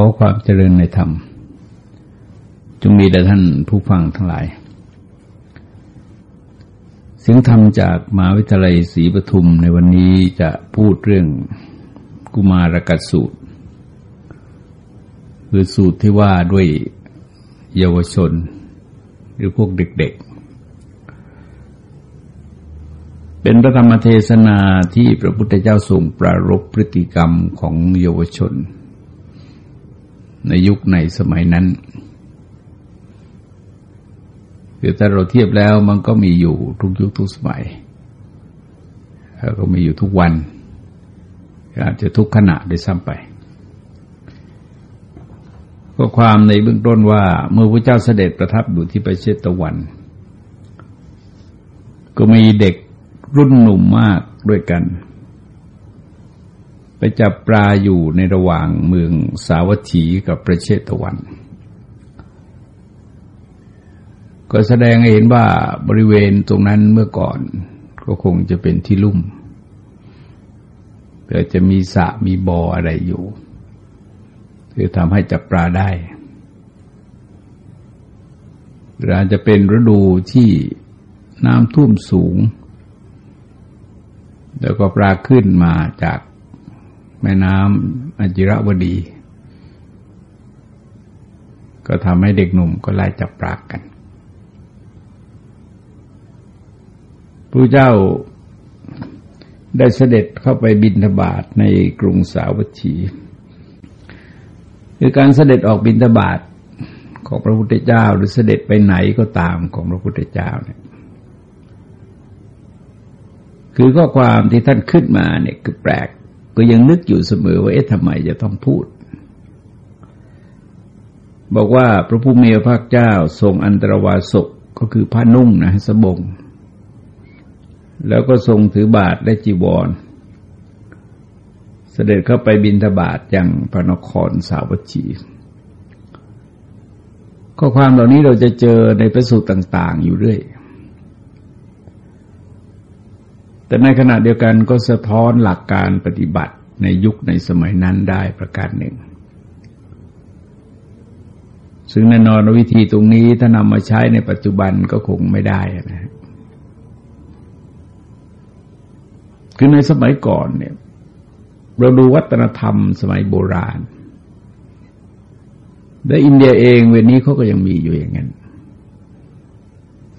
อความเจริญในธรรม จงมีแด่ท่านผู้ฟังทั้งหลาย เสียงธรรมจากมหาวิทยาลัยศรีปทุมในวันนี้จะพูดเรื่องกุมารกัสูตร คือสูตรที่ว่าด้วยเยาวชน หรือพวกเด็กๆ เป็นพระธรรมเทศนาที่พระพุทธเจ้าทรงปรารบพฤติกรรมของเยาวชน ในยุคในสมัยนั้นคือถ้าเราเทียบแล้วมันก็มีอยู่ทุกยุคทุกสมัยแล้วก็มีอยู่ทุกวันอาจจะทุกขณะได้ซ้ำไปก็ความในเบื้องต้นว่า เมื่อพระเจ้าเสด็จประทับอยู่ที่ประเทศตะวัน ก็มีเด็กรุ่นหนุ่มมากด้วยกัน จับปลาอยู่ในระหว่างเมืองสาวัตถีกับประเทศตะวัน ก็แสดงให้เห็นว่าบริเวณตรงนั้นเมื่อก่อนก็คงจะเป็นที่ลุ่มเพื่จะมีสระมีบ่ออะไรอยู่คือทำให้จับปลาได้หรืออาจจะเป็นฤดูที่น้ำท่วมสูง แล้วก็ปลาขึ้นมาจาก แม่น้ำอจิระวดี ก็ทำให้เด็กหนุ่มก็ไล่จับปลากันพระเจ้าได้เสด็จเข้าไปบินทบาทในกรุงสาวัตถีคือการเสด็จออกบินทบาทของพระพุทธเจ้า หรือเสด็จไปไหนก็ตามของพระพุทธเจ้าเนี่ยคือข้อความที่ท่านขึ้นมาเนี่ยคือแปลก ก็ยังนึกอยู่เสมอว่าเอ๊ะทำไมจะต้องพูด บอกว่าพระผู้มีพระเจ้าทรงอันตรวาสกก็คือผ้านุ่งนะสบง แล้วก็ทรงถือบาทและจีวร เสด็จเข้าไปบินทบาทยังพระนครสาวัตถีข้อความเหล่านี้เราจะเจอในประสูตรต่าง ๆ อยู่เรื่อย แต่ในขณะเดียวกันก็สะท้อนหลักการปฏิบัติในยุคในสมัยนั้นได้ประการหนึ่ง ซึ่งแน่นอนวิธีตรงนี้ถ้านำมาใช้ในปัจจุบันก็คงไม่ได้นะ คือในสมัยก่อนเนี่ย เราดูวัฒนธรรมสมัยโบราณ และอินเดียเองเวลนี้เขาก็ยังมีอยู่อย่างนั้น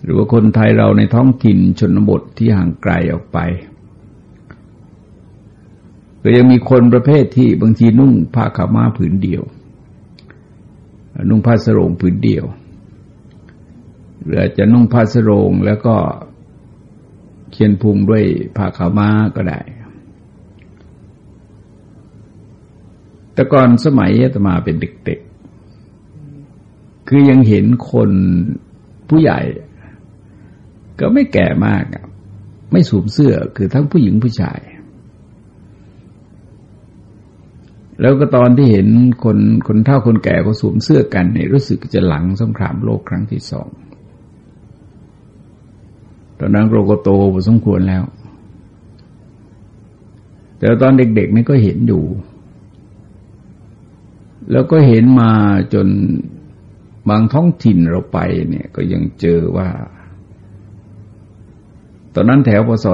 หรือว่าคนไทยเราในท้องถิ่นชนบทที่ห่างไกลออกไปก็ยังมีคนประเภทที่บางทีนุ่งผ้าขาวม้าผืนเดียว นุ่งผ้าสรงผืนเดียวหรือจะนุ่งผ้าสรงแล้วก็เขียนพุงด้วยผ้าขาวม้าก็ได้ แต่ก่อนสมัยอาตมาเป็นเด็กๆ คือยังเห็นคนผู้ใหญ่ ก็ไม่แก่มากไม่สวมเสื้อคือทั้งผู้หญิงผู้ชาย แล้วก็ตอนที่เห็นคนคนเฒ่าคนแก่ก็สวมเสื้อกันเนี่ยรู้สึกจะหลังสงครามโลกครั้งที่สองตอนนั้นเราก็โตพอสมควรแล้ว แต่ตอนเด็กๆนี่ก็เห็นอยู่ แล้วก็เห็นมาจนบางท้องถิ่นเราไปเนี่ยก็ยังเจอว่า ตอนนั้นแถวพศ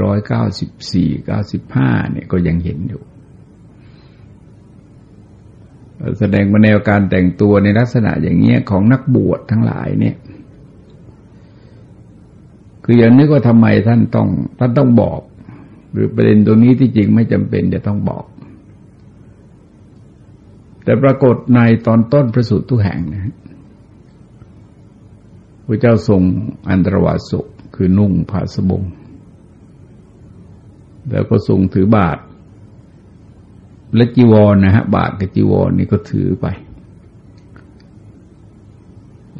2494 95 เนี่ยก็ยังเห็นอยู่ แสดงมาแนวการแต่งตัวในลักษณะอย่างเงี้ยของนักบวชทั้งหลายเนี่ย คืออย่างนี้ก็ทำไมท่านต้องท่านต้องบอก หรือประเด็นตรงนี้ที่จริงไม่จำเป็นจะต้องบอก แต่ปรากฏในตอนต้นพระสูตรทุกแห่งนะพระเจ้าทรงอันตรวาสุ คือนุ่งผ้าสบง แล้วก็ทรงถือบาท และจีวรนนะฮะ บาทกับจีวรนี่ก็ถือไป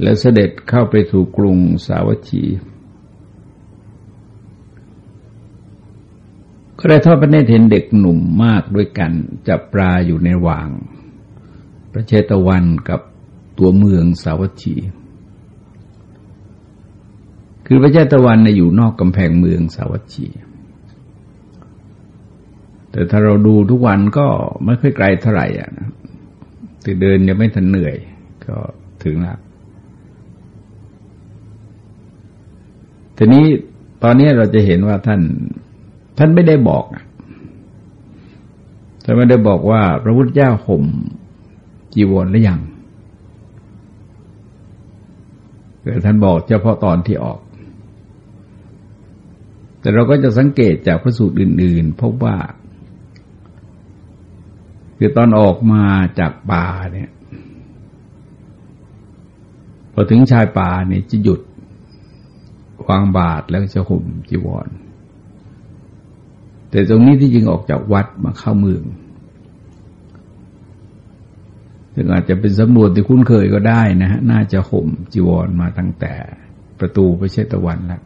แล้วเสด็จเข้าไปสู่กรุงสาวัตถีก็ได้ทอดพระเนตรเห็นเด็กหนุ่มมากด้วยกันจับปลาอยู่ในวาง พระเชตวันกับตัวเมืองสาวัตถี คือพระเชตะวันนอยู่นอกกำแพงเมืองสาวัตถีแต่ถ้าเราดูทุกวันก็ไม่ค่อยไกลเท่าไหร่อะแต่เดินยังไม่ทันเหนื่อย ก็ถึงแล้วทีนี้ตอนนี้เราจะเห็นว่าท่าน ท่านไม่ได้บอกท่านไม่ได้บอกว่า พระพุทธเจ้าห่มจีวรหรือยังแต่ท่านบอกเฉพาะตอนที่ออก แต่เราก็จะสังเกตจากพระสูตรอื่น ๆ พบว่า คือตอนออกมาจากป่าเนี่ยพอถึงชายป่าเนี่ยจะหยุดวางบาทแล้วจะห่มจีวร แต่ตรงนี้ที่จริงออกจากวัดมาเข้าเมืองซึ่งอาจจะเป็นสำนวนที่คุ้นเคยก็ได้นะฮะ น่าจะห่มจีวรมาตั้งแต่ประตูพระเชตวันแล้ว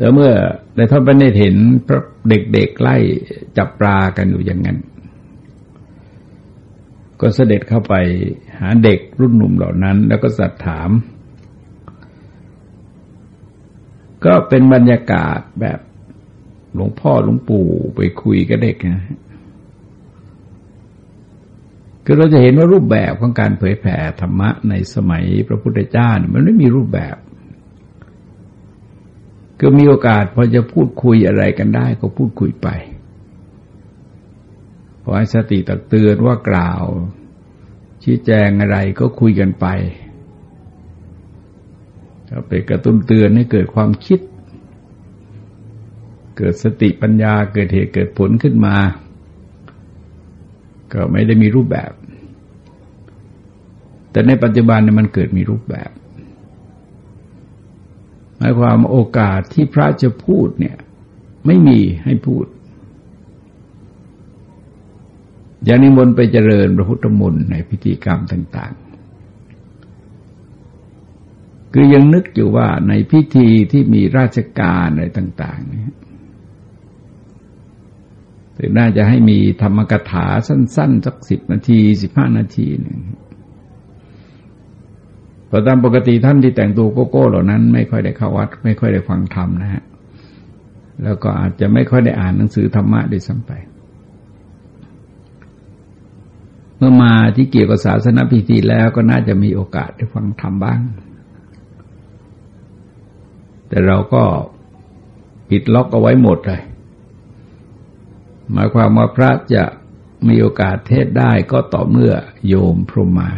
แต่เมื่อในท่านพระเนตรเห็นพระเด็กๆไล่จับปลากันอยู่อย่างนั้น ก็เสด็จเข้าไปหาเด็กรุ่นหนุ่มเหล่านั้น แล้วก็สัตถาม ก็เป็นบรรยากาศแบบหลวงพ่อหลวงปู่ไปคุยกับเด็กนะคือเราจะเห็นว่ารูปแบบของการเผยแผ่ธรรมะในสมัยพระพุทธเจ้ามันไม่มีรูปแบบ ก็มีโอกาสพอจะพูดคุยอะไรกันได้ ก็พูดคุยไปพอให้สติตักเตือนว่ากล่าว ชี้แจงอะไรก็คุยกันไปก็ไปกระตุ้นเตือนให้เกิดความคิด เกิดสติปัญญาเกิดเหตุเกิดผลขึ้นมา ก็ไม่ได้มีรูปแบบ แต่ในปัจจุบันเนี่ยมันเกิดมีรูปแบบ หมายความโอกาสที่พระจะพูดเนี่ย ไม่มีให้พูด อย่างนิมนต์ไปเจริญพระพุทธมนต์ในพิธีกรรมต่าง ๆ คือยังนึกอยู่ว่าในพิธีที่มีราชการอะไรต่าง ๆ เนี่ยถึงน่าจะให้มีธรรมกถาสั้น ๆ สักสิบนาทีสิบห้านาทีหนึ่ง พราะตามปกติท่านที่แต่งตัวโกโก้เหล่านั้น ไม่ค่อยได้เข้าวัด ไม่ค่อยได้ฟังธรรมนะฮะแล้วก็อาจจะไม่ค่อยได้อ่านหนังสือธรรมะด้วยซ้ำไป เมื่อมาที่เกี่ยวกับศาสนาพิธีแล้วก็น่าจะมีโอกาสได้ฟังธรรมบ้าง แต่เราก็ปิดล็อกเอาไว้หมดเลย หมายความว่าพระจะมีโอกาสเทศได้ก็ต่อเมื่อโยมพรหมา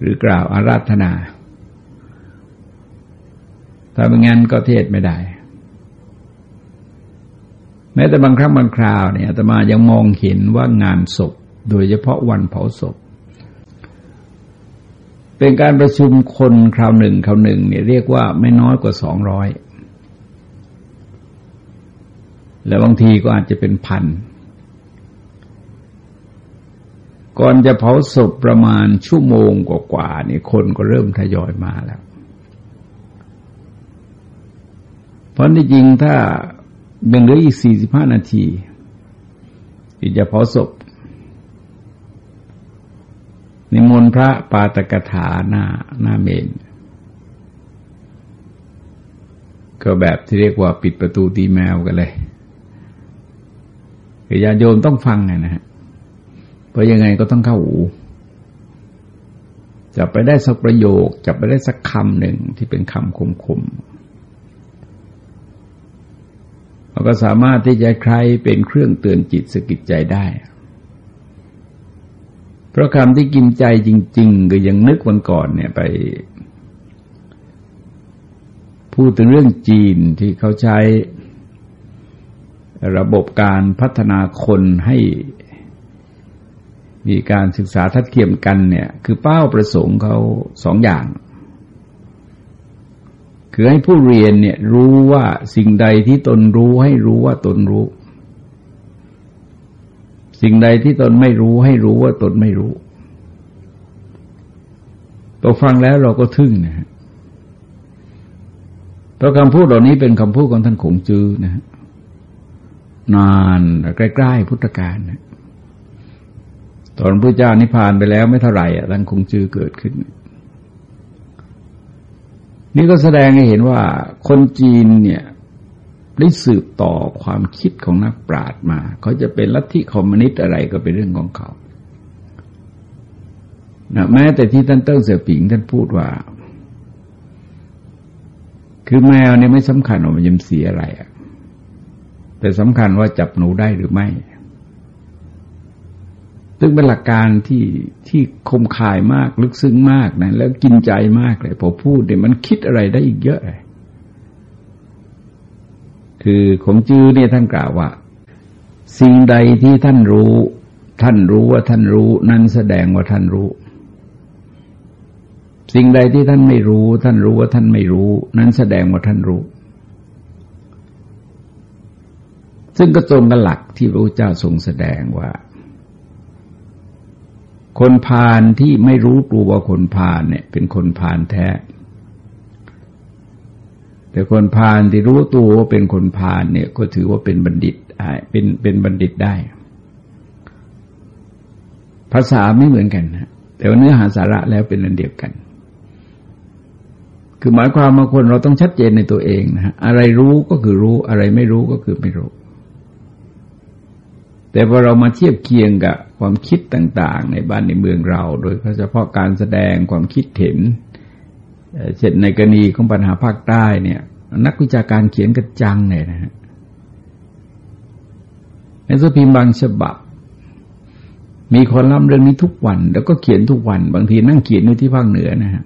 หรือกล่าวอาราธนา ถ้าไม่งั้นก็เทศไม่ได้ แม้แต่บางครั้งบางคราวเนี่ยอาตมายังมองเห็นว่างานศพ โดยเฉพาะวันเผาศพ เป็นการประชุมคนคราวหนึ่งคราวหนึ่งเนี่ยเรียกว่าไม่น้อยกว่าสองร้อย แล้วบางทีก็อาจจะเป็นพัน ก่อนจะเผาศพประมาณชั่วโมงกว่าๆนี่คนก็เริ่มทยอยมาแล้ว เพราะที่จริงถ้ายังเหลืออีกสี่สิบห้านาทีที่จะเผาศพนิมนต์พระปาตกถาหน้าหน้าเมน ก็แบบที่เรียกว่าปิดประตูตีแมวกันเลยคือญาโยมต้องฟังไงนะฮะ เพราะยังไงก็ต้องเข้าหูจะไปได้สักประโยคจะไปได้สักคำหนึ่งที่เป็นคำคมๆเราก็สามารถที่จะใครเป็นเครื่องเตือนจิตสกิดใจได้ เพราะคำที่กินใจจริง ๆ ก็ยังนึกวันก่อนเนี่ยไป พูดถึงเรื่องจีนที่เขาใช้ระบบการพัฒนาคนให้ มีการศึกษาทัดเทียมกันเนี่ย คือเป้าประสงค์เขาสองอย่าง คือให้ผู้เรียนเนี่ยรู้ว่าสิ่งใดที่ตนรู้ให้รู้ว่าตนรู้ สิ่งใดที่ตนไม่รู้ให้รู้ว่าตนไม่รู้พอฟังแล้วเราก็ทึ่งนะฮะเพราะคำพูดเหล่านี้เป็นคำพูดของท่านขงจื้อนะฮะนานใกล้ๆพุทธกาลนะ ตอนพระเจ้านิพพานไปแล้วไม่เท่าไหร่อะท่านคงจือเกิดขึ้น นี่ก็แสดงให้เห็นว่าคนจีนเนี่ยได้สืบต่อความคิดของนักปราชญ์มา เขาจะเป็นลัทธิคอมมิวนิสต์อะไรก็เป็นเรื่องของเขานะแม้แต่ที่ท่านเติ้งเสี่ยผิงท่านพูดว่า คือแมวเนี่ยไม่สำคัญว่ามันยำเสียอะไรอะแต่สำคัญว่าจับหนูได้หรือไม่ ซึ่งเป็นหลักการที่ที่คมคายมากลึกซึ้งมากนะแล้วกินใจมากเลย พอพูดเนี่ยมันคิดอะไรได้อีกเยอะเลยคือของจื้อเนี่ยท่านกล่าวว่า สิ่งใดที่ท่านรู้ ท่านรู้ว่าท่านรู้ นั้นแสดงว่าท่านรู้ สิ่งใดที่ท่านไม่รู้ ท่านรู้ว่าท่านไม่รู้ นั้นแสดงว่าท่านรู้ ซึ่งก็ตรงกับหลักที่พระเจ้าทรงแสดงว่า คนพาลที่ไม่รู้ตัวว่าคนพาลเนี่ย เป็นคนพาลแท้ แต่คนพาลที่รู้ตัวว่าเป็นคนพาลเนี่ย ก็ถือว่าเป็นบัณฑิตเป็นเป็นบัณฑิตได้ ภาษาไม่เหมือนกันนะแต่ว่าเนื้อหาสาระแล้วเป็นอันเดียวกัน คือหมายความว่าคนเราต้องชัดเจนในตัวเองนะฮะอะไรรู้ก็คือรู้อะไรไม่รู้ก็คือไม่รู้ แต่พอเรามาเทียบเคียงกับ ความคิดต่างๆ ในบ้านในเมืองเรา โดยเฉพาะการแสดงความคิดเห็นเช่นในกรณีของปัญหาภาคใต้เนี่ย นักวิชาการเขียนกระจังเลยนะฮะในสพิมพ์บางฉบับ มีคนล่ำเรื่องนี้ทุกวัน แล้วก็เขียนทุกวัน บางทีนั่งเขียนอยู่ที่ภาคเหนือนะฮะ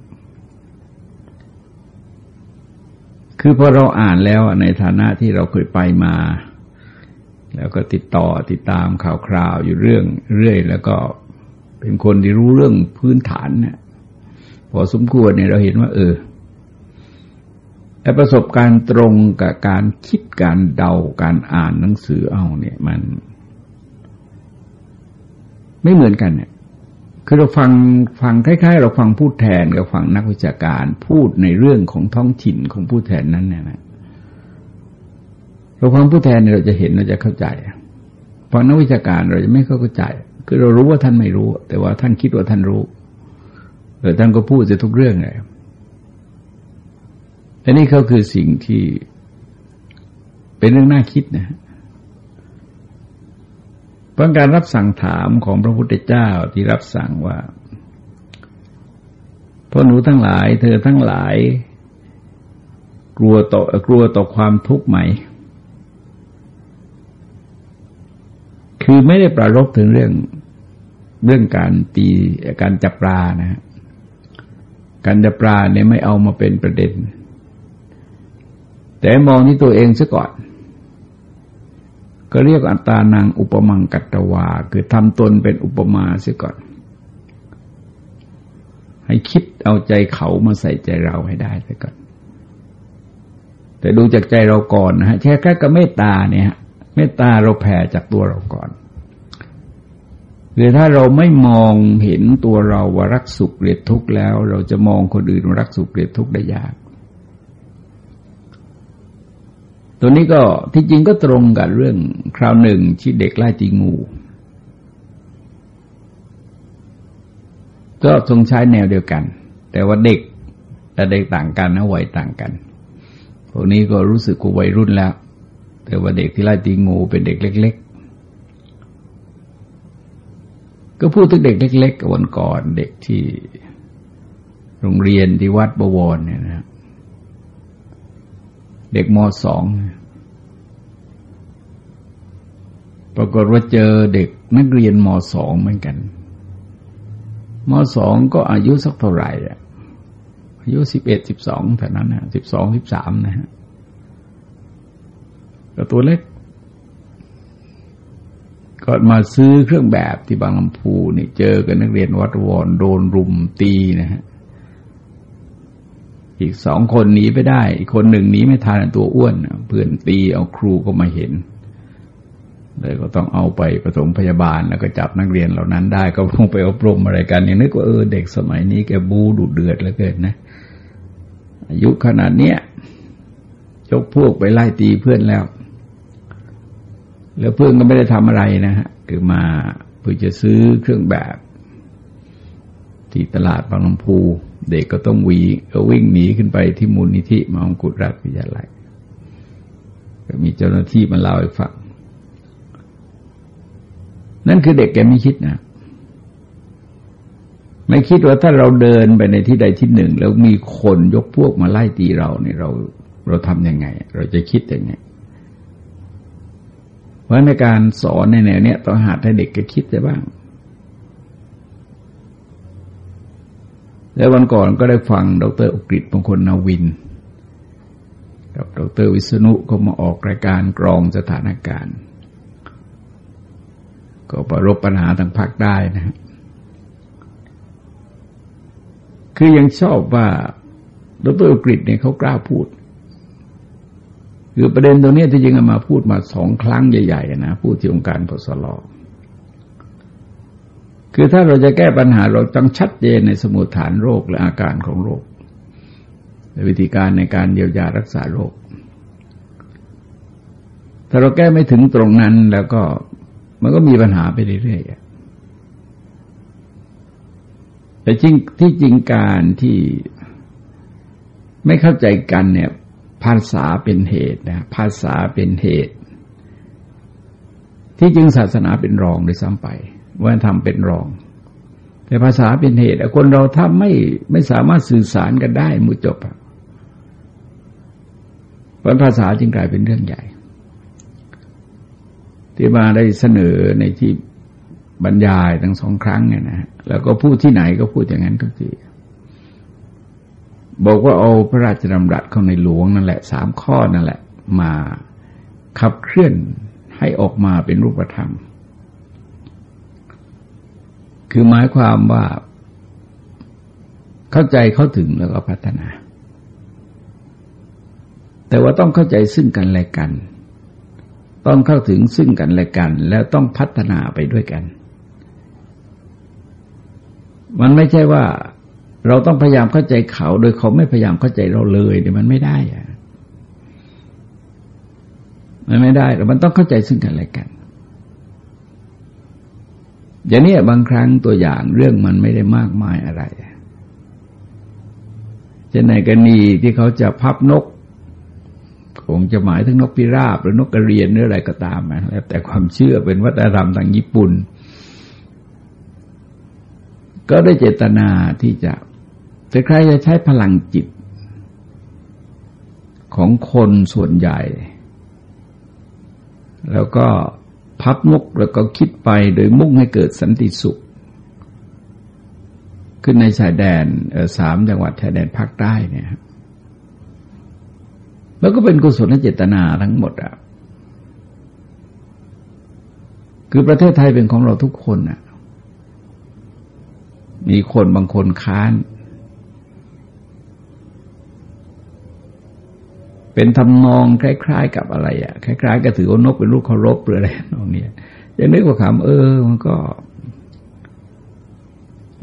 คือพอเราอ่านแล้วในฐานะที่เราเคยไปมา แล้วก็ติดต่อติดตามข่าวคราวอยู่เรื่องเรื่อย แล้วก็เป็นคนที่รู้เรื่องพื้นฐานเนี่ยพอสมควรเนี่ยเราเห็นว่า เออไอประสบการณ์ตรงกับการคิดการเดาการอ่านหนังสือเอาเนี่ยมัน ไม่เหมือนกันเนี่ยคือเราฟังฟังคล้ายๆ เราฟังพูดแทนกับฟังนักวิชาการพูดในเรื่องของท้องถิ่นของผู้แทนนั้นเนี่ยนะ เราฟังผู้แทนเนี่ยเราจะเห็นเราจะเข้าใจฟังนักวิชาการเราจะไม่เข้าใจ คือเรารู้ว่าท่านไม่รู้ แต่ว่าท่านคิดว่าท่านรู้เออท่านก็พูดจะทุกเรื่องเลยอันนี้เขาคือสิ่งที่เป็นเรื่องน่าคิดนะเพราะการรับสั่งถามของพระพุทธเจ้าที่รับสั่งว่าพราะหนูทั้งหลาย เธอทั้งหลาย กลัวต่อกลัวต่อความทุกข์ไหม คือไม่ได้ประรบถึงเรื่องเรื่องการตีการจับปลานะ การจับปลาเนี่ยไม่เอามาเป็นประเด็น แต่มองที่ตัวเองซะก่อน ก็เรียกอัตตานางอุปมังกัตวา คือทำตนเป็นอุปมาเสียก่อน ให้คิดเอาใจเขามาใส่ใจเราให้ได้เสียก่อน แต่ดูจากใจเราก่อนนะฮะแค่แค่กับเมตตาเนี่ย เมตตาเราแผ่จากตัวเราก่อนคือถ้าเราไม่มองเห็นตัวเราว่ารักสุขเกลียดทุกข์แล้ว เราจะมองคนอื่นว่ารักสุขเกลียดทุกข์ได้ยากตัวนี้ก็ที่จริงก็ตรงกับเรื่องคราวหนึ่งที่เด็กไล่ตีงู ก็ทรงใช้แนวเดียวกัน แต่ว่าเด็กแต่เด็กต่างกันนะวัยต่างกันพวกนี้ก็รู้สึกกูวัยรุ่นแล้ว แต่ว่าเด็กที่ไล่ตีงูเป็นเด็กเล็ก ๆ ก็พูดถึงเด็กเล็กๆวันก่อนเด็กที่โรงเรียนที่วัดบวรเนี่ยนะเด็กมสองปรากฏว่าเจอเด็กนักเรียนมสองเหมือนกันมสองก็อายุสักเท่าไหร่อะอายุสิบเอ็ดสิบสองแถวนั้นนะสิบสองสิบสามนะฮะ ก็ตัวเล็กก็มาซื้อเครื่องแบบที่บางลำพูนี่เจอกันนักเรียนวัดวอนโดนรุมตีนะฮะอีกสองคนหนีไปได้ อีกคนหนึ่งหนีไม่ทันตัวอ้วนเพื่อนตีเอาครูก็มาเห็นเลยก็ต้องเอาไปประถมพยาบาลแล้วก็จับนักเรียนเหล่านั้นได้ก็คงไปอบรมอะไรกันอย่างนึกว่าเออเด็กสมัยนี้แกบูดุเดือดเหลือเกินนะ อายุขนาดเนี้ยยกพวกไปไล่ตีเพื่อนแล้ว แล้วเพื่อนก็ไม่ได้ทำอะไรนะฮะคือมาเพื่อจะซื้อเครื่องแบบ ที่ตลาดบางลำพู เด็กก็ต้องวีก็วิ่งหนีขึ้นไปที่มูลนิธิมองกุฎรัฐวิทยาลัยก็มีเจ้าหน้าที่มาเล่าให้ฟังนั่นคือเด็กแกไม่คิดนะ ไม่คิดว่าถ้าเราเดินไปในที่ใดที่หนึ่ง แล้วมีคนยกพวกมาไล่ตีเราเนี่ยเราเราทำยังไง เราจะคิดยังไง เพราะในการสอนในแนวเนี้ยต้องหาให้เด็กแกคิดได้บ้าง แล้ววันก่อนก็ได้ฟังดรอุกฤษมงคลนาวิน กับดรวิษณุก็มาออกรายการกรองสถานการณ์ ก็ประรบปัญหาทางภาคได้นะฮะคือยังชอบว่าดรอักฤษเนี่ยเขากล้าพูด คือประเด็นตรงนี้ที่จริงมาพูดมาสองครั้งใหญ่ๆนะพูดที่องค์การพสลคือถ้าเราจะแก้ปัญหาเราต้องชัดเจนในสมุทฐานโรคและอาการของโรควิธีการในการเยียวยารักษาโรค ถ้าเราแก้ไม่ถึงตรงนั้นแล้วก็มันก็มีปัญหาไปเรื่อยๆแต่จริงที่จริงการที่ไม่เข้าใจกันเนี่ย ภาษาเป็นเหตุนะภาษาเป็นเหตุ ที่จริงศาสนาเป็นรองโดยซ้ำไปว่าทำเป็นรอง แต่ภาษาเป็นเหตุคนเราถ้าไม่ไม่สามารถสื่อสารกันได้มุจบเพราะภาษาจึงกลายเป็นเรื่องใหญ่ ที่มาได้เสนอในที่บรรยายทั้งสองครั้งเนี่ยนะแล้วก็พูดที่ไหนก็พูดอย่างนั้นทุกที บอกว่าเอาพระราชดำรัสเข้าในหลวงนั่นแหละสามข้อนั่นแหละ มาขับเคลื่อนให้ออกมาเป็นรูปธรรม คือหมายความว่า เข้าใจเข้าถึงแล้วก็พัฒนา แต่ว่าต้องเข้าใจซึ่งกันและกัน ต้องเข้าถึงซึ่งกันและกัน แล้วต้องพัฒนาไปด้วยกัน มันไม่ใช่ว่า เราต้องพยายามเข้าใจเขา โดยเขาไม่พยายามเข้าใจเราเลยเนี่ยวมันไม่ได้อะมันไม่ได้แต่มันต้องเข้าใจซึ่งกันและกัน อย่างนี้บางครั้งตัวอย่างเรื่องมันไม่ได้มากมายอะไรเช่นในกรณีที่เขาจะพับนกคงจะหมายถึงนกพิราบหรือนกกระเรียนหรืออะไรก็ตามนะแล้วแต่ความเชื่อเป็นวัฒนธรรมทางญี่ปุ่น ก็ได้เจตนาที่จะ แต่ใครจะใช้พลังจิต ของคนส่วนใหญ่ แล้วก็พับมุกแล้วก็คิดไปโดยมุ่งให้เกิดสันติสุข ขึ้นในชายแดนสามจังหวัดชายแดนภาคใต้เนี่ยมันก็เป็นกุศลเจตนาทั้งหมดอะคือประเทศไทยเป็นของเราทุกคนอะ มีคนบางคนค้าน เป็นทำนองคล้าย ๆ กับอะไรอะคล้าย ๆกับถือว่านกเป็นลูกเคารพหรืออะไรนองนี้ยังนึกว่าคำเออ มันก็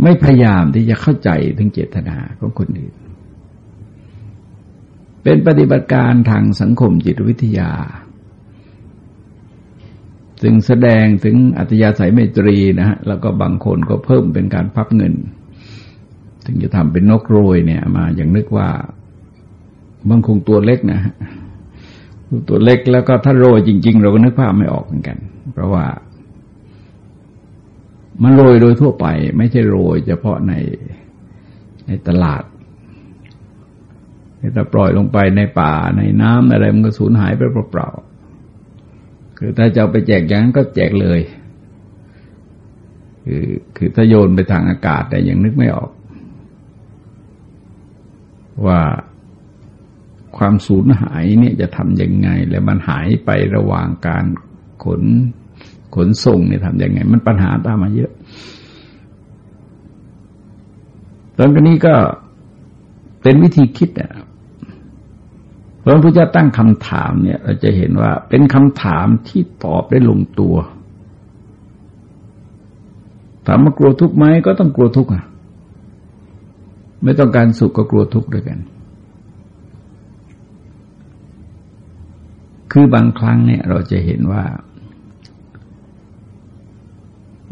ไม่พยายามที่จะเข้าใจถึงเจตนาของคนอื่น เป็นปฏิบัติการทางสังคมจิตวิทยาซึ่งแสดงถึงอัตยาศัยเมตรีนะฮะแล้วก็บางคนก็เพิ่มเป็นการพับเงิน ถึงจะทำเป็นนกโรยเนี่ย มาอย่างนึกว่า บางคงตัวเล็กนะตัวเล็กแล้วก็ถ้าโรยจริง ๆ เราก็นึกภาพไม่ออกเหมือนกัน เพราะว่า มันโรยโดยทั่วไป ไม่ใช่โรยเฉพาะในในตลาดถ้าปล่อยลงไปในป่าในน้ำอะไรมันก็สูญหายไปเปล่าๆคือถ้าจะเอาไปแจกอย่างนั้นก็แจกเลย คือคือถ้าโยนไปทางอากาศแต่ยังนึกไม่ออก ว่า ความสูญหายเนี่ยจะทำยังไง แล้วมันหายไประหว่างการขนขนส่งเนี่ยทำยังไง มันปัญหาตามมาเยอะ ตอนนี้ก็เป็นวิธีคิดอะพระพุทธเจ้าตั้งคำถามเนี่ยเราจะเห็นว่าเป็นคำถามที่ตอบได้ลงตัวถามว่ากลัวทุกข์ไหมก็ต้องกลัวทุกข์อะ ไม่ต้องการสุขก็กลัวทุกข์ด้วยกัน คือบางครั้งเนี่ยเราจะเห็นว่า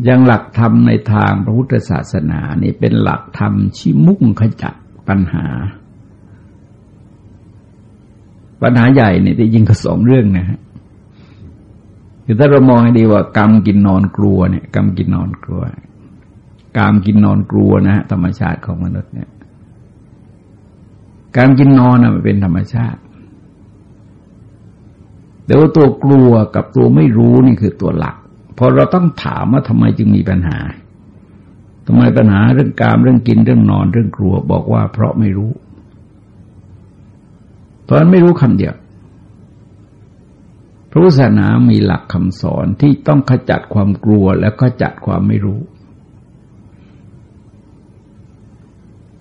ยังหลักธรรมในทางพระพุทธศาสนานี่เป็นหลักธรรมที่มุ่งขจัดปัญหา ปัญหาใหญ่เนี่ยที่ยิงก็สองเรื่องนะฮะคือถ้าเรามองให้ดีว่ากรรมกินนอนกลัวเนี่ยกรรมกินนอนกลัวกรรมกินนอนกลัวนะฮะธรรมชาติของมนุษย์เนี่ยการกินนอนนะมันเป็นธรรมชาติ แต่ว่าตัวกลัวกับตัวไม่รู้นี่คือตัวหลัก พอเราต้องถามว่าทำไมจึงมีปัญหาทำไมปัญหาเรื่องการเรื่องกินเรื่องนอนเรื่องกลัว บอกว่าเพราะไม่รู้ เพราะไม่รู้คำเดียวพระพุทธศาสนามีหลักคำสอนที่ต้องขจัดความกลัวแล้วก็จัดความไม่รู้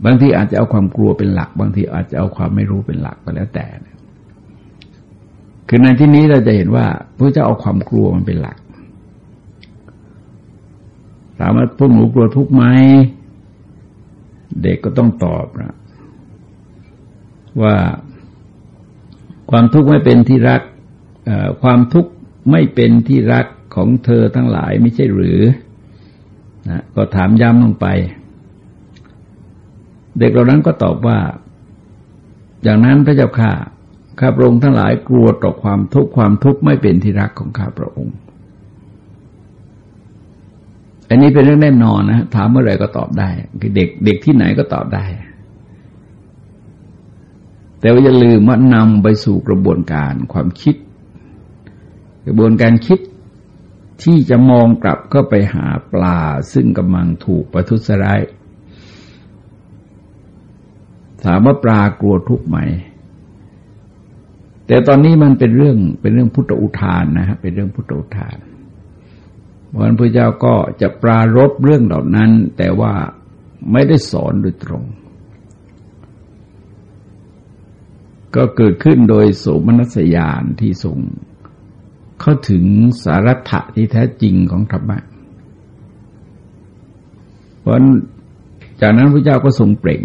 บางทีอาจจะเอาความกลัวเป็นหลัก บางทีอาจจะเอาความไม่รู้เป็นหลักก็แล้วแต่ คือในที่นี้เราจะเห็นว่าพระเจ้าเอาความกลัวมันเป็นหลักถามว่าพวกหนูกลัวทุกไหมเด็กก็ต้องตอบนะว่าความทุกข์ไม่เป็นที่รักความทุกข์ไม่เป็นที่รักของเธอทั้งหลายไม่ใช่หรือนะก็ถามย้ำลงไป เด็กเหล่านั้นก็ตอบว่า อย่างนั้นพระเจ้าข้า ข้าพระองค์ทั้งหลายกลัวต่อความทุกข์ความทุกข์ไม่เป็นที่รักของข้าพระองค์ อันนี้เป็นเรื่องแน่นอนนะถามเมื่อไรก็ตอบได้คือเด็กเด็กที่ไหนก็ตอบได้ แต่ว่าอย่าลืมว่านำไปสู่กระบวนการความคิด กระบวนการคิดที่จะมองกลับก็ไปหาปลาซึ่งกำลังถูกประทุษร้ายถามว่าปลากลัวทุกข์ไหม แต่ตอนนี้มันเป็นเรื่องเป็นเรื่องพุทธอุทานนะฮะเป็นเรื่องพุทธอุทานวันพระเจ้าก็จะปรารบเรื่องเหล่านั้น แต่ว่าไม่ได้สอนโดยตรง ก็เกิดขึ้นโดยสมนัสยานที่ทรงเข้าถึงสารัตที่แท้จริงของธรรมะเพราะจากนั้นพระเจ้าก็ทรงเปล่ง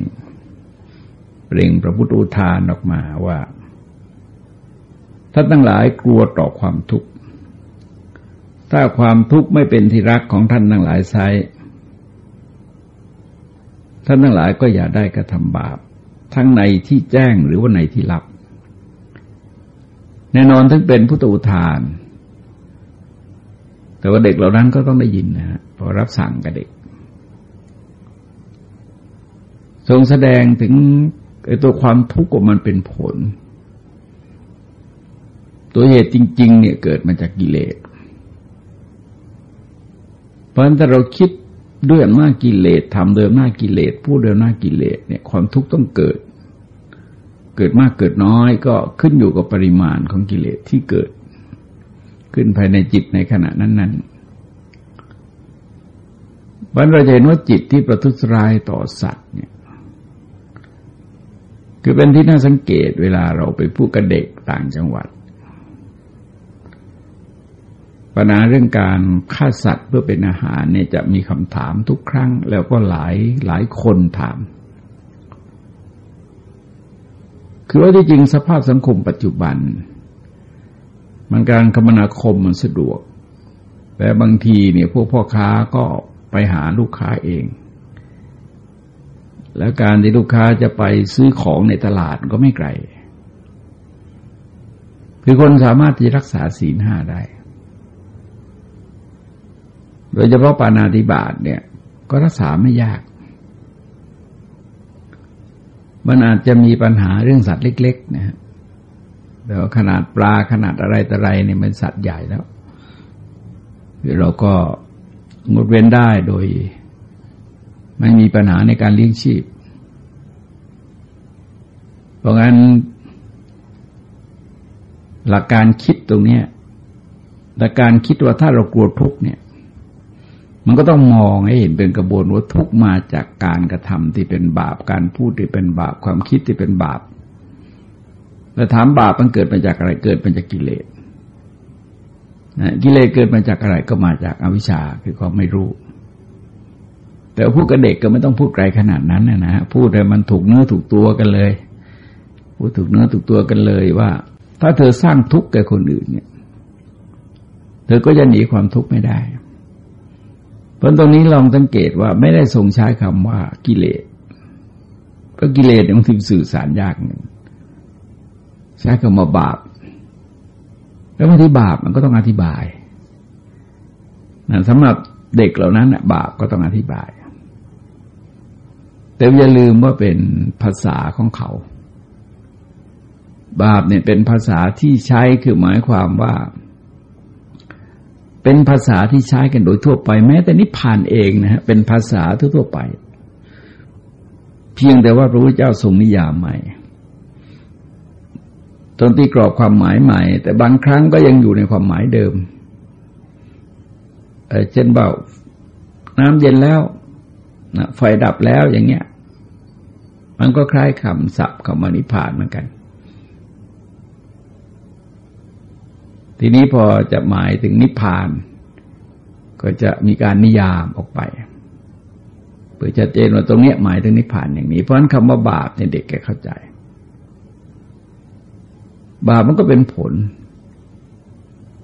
เปล่งพระพุทธอุทานออกมาว่า ท่านทั้งหลายกลัวต่อความทุกข์ถ้าความทุกข์ไม่เป็นที่รักของท่านทั้งหลายไซท่านทั้งหลายก็อย่าได้กระทำบาป ทั้งในที่แจ้งหรือว่าในที่ลับ แน่นอนทั้งเป็นพุทธอุทาน แต่ว่าเด็กเหล่านั้นก็ต้องได้ยินนะฮะพอรับสั่งกับเด็ก ทรงแสดงถึงไอ้ตัวความทุกข์มันเป็นผล ตัวเหตุจริง ๆ เนี่ยเกิดมาจากกิเลส เพราะฉะนั้นถ้าเราคิดด้วยอำนาจกิเลสทำโดยอำนาจกิเลสพูดโดยอำนาจกิเลสเนี่ยความทุกข์ต้องเกิด เกิดมากเกิดน้อยก็ขึ้นอยู่กับปริมาณของกิเลสที่เกิด ขึ้นภายในจิตในขณะนั้น ๆวันเราจะเห็นว่าจิตที่ประทุษร้ายต่อสัตว์เนี่ย คือเป็นที่น่าสังเกตเวลาเราไปพูดกับเด็กต่างจังหวัด ปัญหาเรื่องการฆ่าสัตว์เพื่อเป็นอาหารเนี่ยจะมีคำถามทุกครั้ง แล้วก็หลายหลายคนถาม คือว่าที่จริงสภาพสังคมปัจจุบัน มันการคมนาคมมันสะดวก แต่บางทีเนี่ยพวกพ่อค้าก็ไปหาลูกค้าเอง แล้วการที่ลูกค้าจะไปซื้อของในตลาดก็ไม่ไกล คือคนสามารถที่รักษาศีลห้าได้ โดยเฉพาะปานาติบาตเนี่ย ก็รักษาไม่ยาก มันอาจจะมีปัญหาเรื่องสัตว์เล็ก ๆ นะฮะแต่ว่าขนาดปลาขนาดอะไรต่ไรเนี่ยมันสัตว์ใหญ่แล้วเราก็งดเว้นได้โดย ไม่มีปัญหาในการเลี้ยงชีพ เพราะงั้น หลักการคิดตรงนี้หลักการคิดว่าถ้าเรากลัวทุกเนี่ย มันก็ต้องมองให้เห็นเป็นกระบวนว่าทุกมาจากการกระทำที่เป็นบาปการพูดที่เป็นบาปความคิดที่เป็นบาปแล้วถามบาปมันเกิดมาจากอะไรเกิดมาจากกิเลสนะกิเลสเกิดมาจากอะไรก็มาจากอวิชชาคือความไม่รู้ แต่พูดกับเด็กก็ไม่ต้องพูดไกลขนาดนั้นนะนะพูดแต่มันถูกเนื้อถูกตัวกันเลย พูดถูกเนื้อถูกตัวกันเลยว่า ถ้าเธอสร้างทุกข์แก่คนอื่นเนี่ย เธอก็จะหนีความทุกข์ไม่ได้ เพราะตรงนี้ลองสังเกตว่าไม่ได้ทรงใช้คำว่ากิเลสเพราะกิเลสมันถึงสื่อสารยากหนึ่งใช้คำว่าบาป แล้วบางทีบาปมันก็ต้องอธิบายนะสำหรับเด็กเหล่านั้นบาปก็ต้องอธิบาย แต่อย่าลืมว่าเป็นภาษาของเขา บาปเนี่ยเป็นภาษาที่ใช้คือหมายความว่า เป็นภาษาที่ใช้กันโดยทั่วไป แม้แต่นิพพานเองนะฮะเป็นภาษาทั่วไป เพียงแต่ว่าพระพุทธเจ้าทรงนิยามใหม่จนตีกรอบความหมายใหม่ แต่บางครั้งก็ยังอยู่ในความหมายเดิมเช่นเบาน้ำเย็นแล้วนะไฟดับแล้วอย่างเงี้ย มันก็คล้ายคำศัพท์คำานิพานเหมือนกัน ทีนี้พอจะหมายถึงนิพพาน ก็จะมีการนิยามออกไปเพื่อจะเจนว่าตรงนี้หมายถึงนิพพานอย่างนี้ เพราะฉะนั้นคำว่าบาปเนี่ยเด็กแกเข้าใจ บาปมันก็เป็นผล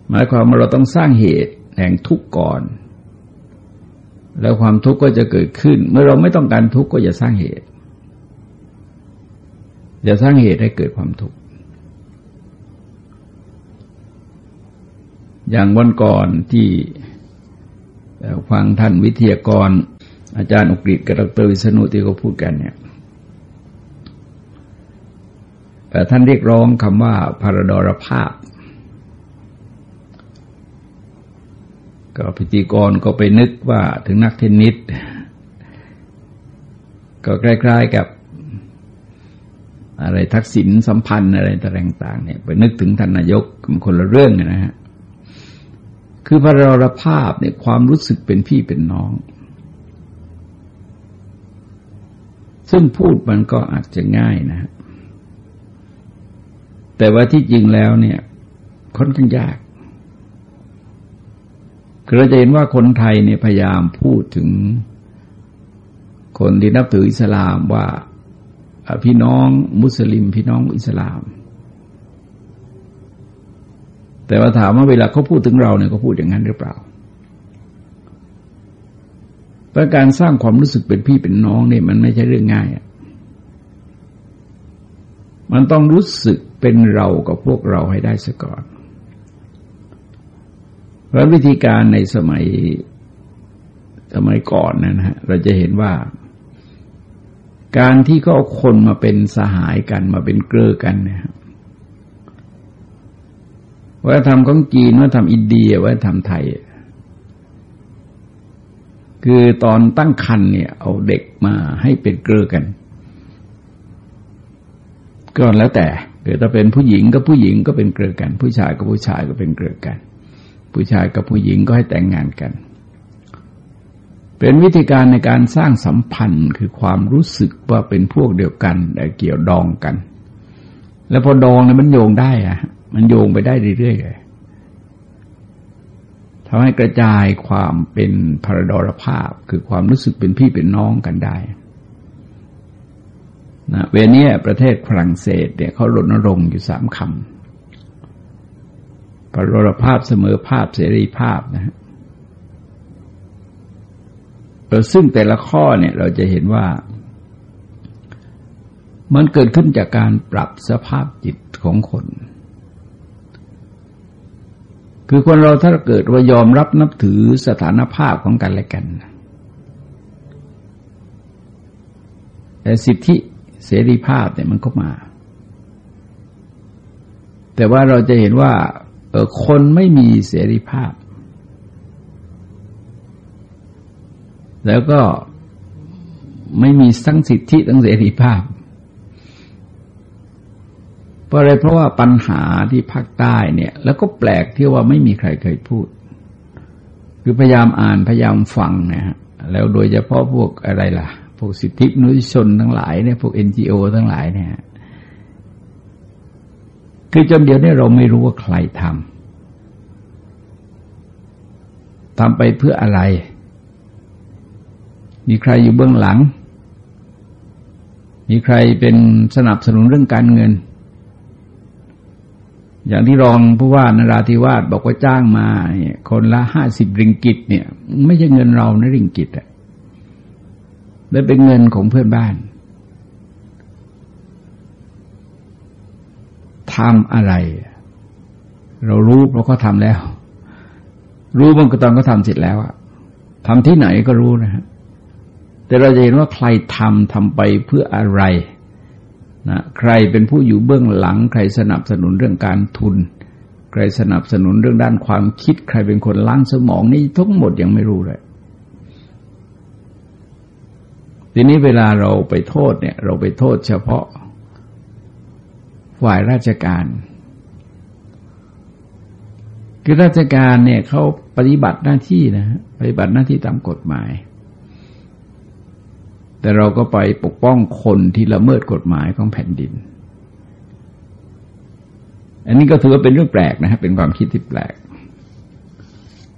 หมายความว่าเราต้องสร้างเหตุแห่งทุกข์ก่อน แล้วความทุกข์ก็จะเกิดขึ้น เมื่อเราไม่ต้องการทุกข์ก็อย่าสร้างเหตุ อย่าสร้างเหตุให้เกิดความทุกข์ อย่างวันก่อนที่ฟังท่านวิทยากร อาจารย์อุกฤษกับดรวิษณุที่เขาพูดกันเนี่ยท่านเรียกร้องคำว่าพาราดรภาพ ก็พิธีกรก็ไปนึกว่าถึงนักเทนนิสก็ใกล้ๆกับอะไรทักษิณสัมพันธ์อะไรต่างๆเนี่ยไปนึกถึงท่านนายกคนละเรื่องนะฮะ คือพระรรภาพเนี่ยความรู้สึกเป็นพี่เป็นน้อง ซึ่งพูดมันก็อาจจะง่ายนะ แต่ว่าที่จริงแล้วเนี่ยค่อนข้างยากเราจะเห็นว่าคนไทยเนี่ยพยายามพูดถึง คนที่นับถืออิสลามว่าพี่น้องมุสลิม พี่น้องอิสลาม แต่ว่าถามว่าเวลาเขาพูดถึงเราเนี่ยเขาพูดอย่างนั้นหรือเปล่าเพราะการสร้างความรู้สึกเป็นพี่เป็นน้องเนี่ยมันไม่ใช่เรื่องง่ายมันต้องรู้สึกเป็นเรากับพวกเราให้ได้ซะก่อนพราะวิธีการในสมัยสมัยก่อนนะฮะเราจะเห็นว่า การที่เขาเอาคนมาเป็นสหายกันมาเป็นเกลือกันเนี่ย ว่าทำของจีนว่าทำอินเดียว่าทำไทย คือตอนตั้งคันเนี่ย เอาเด็กมาให้เป็นเกลือกันก็แล้วแต่เกิดถ้าเป็นผู้หญิงก็ผู้หญิงก็เป็นเกลือกัน ผู้ชายก็ผู้ชายก็เป็นเกลือกัน ผู้ชายกับผู้หญิงก็ให้แต่งงานกัน เป็นวิธีการในการสร้างสัมพันธ์คือความรู้สึกว่าเป็นพวกเดียวกันแต่เกี่ยวดองกัน แล้วพอดองเนี่ยมันโยงได้อะ มันโยงไปได้เรื่อยๆเลยทำให้กระจายความเป็นพาราดรภาพ คือความรู้สึกเป็นพี่เป็นน้องกันได้นะเวเนียประเทศฝรั่งเศสเนี่ยเขารณรงค์อยู่สามคำปรรภาพเสมอภาพเสรีภาพนะฮะซึ่งแต่ละข้อเนี่ยเราจะเห็นว่า มันเกิดขึ้นจากการปรับสภาพจิตของคน คือคนเราถ้าเกิดว่ายอมรับนับถือสถานภาพของกันและกันแต่สิทธิเสรีภาพเนี่ยมันก็มา แต่ว่าเราจะเห็นว่าคนไม่มีเสรีภาพ แล้วก็ไม่มีทั้งสิทธิทั้งเสรีภาพเพ ราะอะไรเพราะว่าปัญหาที่ภาคใต้เนี่ย แล้วก็แปลกที่ว่าไม่มีใครเคยพูด คือพยายามอ่านพยายามฟังนะฮะแล้วโดยเฉพาะพวกอะไรล่ะ พวกสิทธิมนุษยชนทั้งหลายเนี่ยพวกเอ็นจีโอทั้งหลายเนี่ยคือจนเดี๋ยวนี้เราไม่รู้ว่าใครทำทำไปเพื่ออะไร มีใครอยู่เบื้องหลัง มีใครเป็นสนับสนุนเรื่องการเงิน อย่างที่รองผู้ว่านราธิวาสบอกว่าจ้างมาคนละห้าสิบริงกิตเนี่ย ไม่ใช่เงินเรานะริงกิตอะและเป็นเงินของเพื่อนบ้านทำอะไร เรารู้เพราะเขาทำแล้ว รู้บางตอนก็ทำเสร็จแล้วอะทำที่ไหนก็รู้นะฮะแต่เราจะเห็นว่าใครทำทำไปเพื่ออะไร นะใครเป็นผู้อยู่เบื้องหลัง ใครสนับสนุนเรื่องการทุน ใครสนับสนุนเรื่องด้านความคิด ใครเป็นคนล้างสมองนี่ทั้งหมดยังไม่รู้เลยทีนี้เวลาเราไปโทษเนี่ย เราไปโทษเฉพาะฝ่ายราชการ คือราชการเนี่ยเขาปฏิบัติหน้าที่นะปฏิบัติหน้าที่ตามกฎหมาย แต่เราก็ไปปกป้องคนที่ละเมิดกฎหมายของแผ่นดิน อันนี้ก็ถือว่าเป็นเรื่องแปลกนะครับเป็นความคิดที่แปลก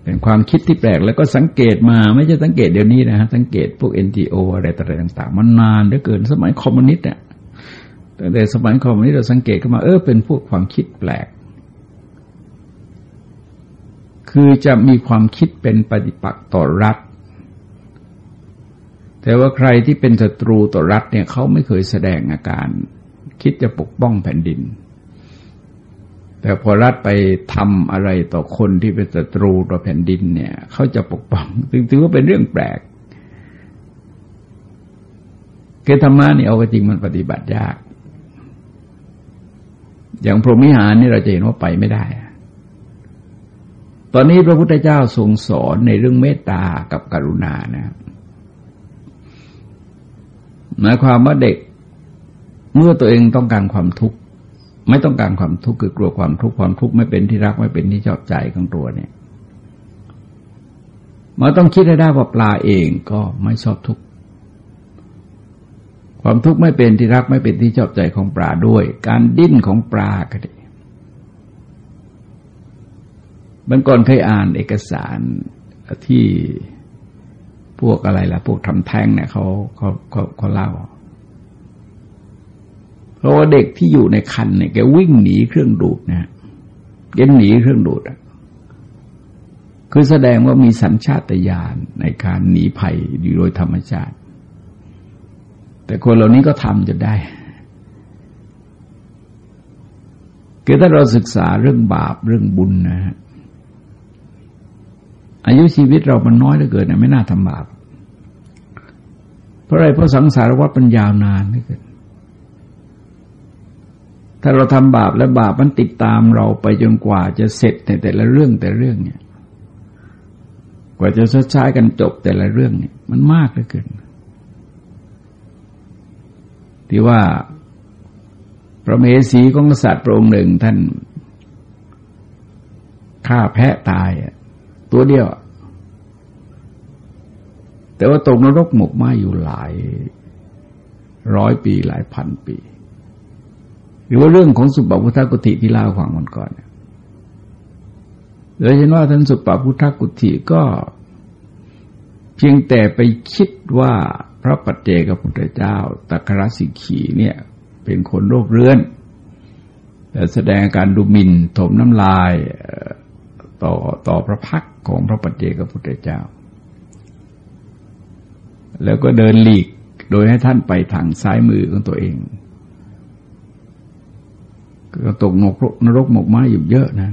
เป็นความคิดที่แปลกแล้วก็สังเกตมาไม่ใช่สังเกตเดี๋ยวนี้นะฮะสังเกตพวก NGO ออะไรต่าง ๆ มันนานเหลือเกินสมัยคอมมิวนิสต์เนี่ยแต่สมัยคอมมิวนิสต์เราสังเกตขึ้นมาเออเป็นพวกความคิดแปลก คือจะมีความคิดเป็นปฏิปักษ์ต่อรัฐ แต่ว่าใครที่เป็นศัตรูต่อรัฐเนี่ยเขาไม่เคยแสดงอาการ คิดจะปกป้องแผ่นดิน แต่พอรัฐไปทำอะไรต่อคนที่เป็นศัตรูต่อแผ่นดินเนี่ยเขาจะปกป้องถึงถือว่าเป็นเรื่องแปลกเกธรรมะนี่เอาจริงมันปฏิบัติยาก อย่างพรหมิหารนี่เราจะเห็นว่าไปไม่ได้ ตอนนี้พระพุทธเจ้าทรงสอนในเรื่องเมตตากับกรุณานะครับ หมายความว่าเด็ก เมื่อตัวเองต้องการความทุกข์ไม่ต้องการความทุกข์คือกลัวความทุกข์ความทุกข์ไม่เป็นที่รักไม่เป็นที่ชอบใจของตัวเนี่ยมันต้องคิดให้ได้ว่าปลาเองก็ไม่ชอบทุกข์ความทุกข์ไม่เป็นที่รักไม่เป็นที่ชอบใจของปลาด้วย การดิ้นของปลาก็ดีมันก่อนเคยอ่านเอกสารที่ พวกอะไรล่ะ พวกทำแท้งเนี่ยเขาเขาเขาเขาเล่าเพราะว่าเด็กที่อยู่ในคันเนี่ยแกวิ่งหนีเครื่องดูดนะแกหนีเครื่องดูดอะคือแสดงว่ามีสัญชาตญาณในการหนีภัยโดยธรรมชาติ แต่คนเหล่านี้ก็ทำจนได้คือถ้าเราศึกษาเรื่องบาปเรื่องบุญนะฮะ อายุชีวิตเรามันน้อยเหลือเกินไม่น่าทำบาปเพราะอะไรเพราะสังสารวัฏมันยาวนานเหลือเกินถ้าเราทำบาปและบาปมันติดตามเราไปจนกว่าจะเสร็จในแต่ละเรื่องแต่เรื่องเนี่ย กว่าจะชดใช้กันจบแต่ละเรื่องเนี่ย มันมากเหลือเกินที่ว่าพระเมสีของกษัตริย์พระองค์หนึ่งท่านฆ่าแพะตายอะ ตัวเดียว แต่ว่าตกนรกหมกไหมอยู่หลาย ร้อยปีหลายพันปี หรือว่าเรื่องของสุปปพุทธกุฏิที่เล่าฟังมันก่อนเนี่ยโดยเห็นว่าท่านสุปปพุทธกุฏิก็เพียงแต่ไปคิดว่าพระปัจเจกพุทธเจ้าตักรสิกีเนี่ยเป็นคนโรคเรื้อนแต่แสดงการดูหมิ่นถมน้ำลาย ต่อต่อพระพักของพระปัจเจกพุทธเจ้า แล้วก็เดินหลีกโดยให้ท่านไปทางซ้ายมือของตัวเอง ก็ตกนกนรกหมกไม้อยู่เยอะนะ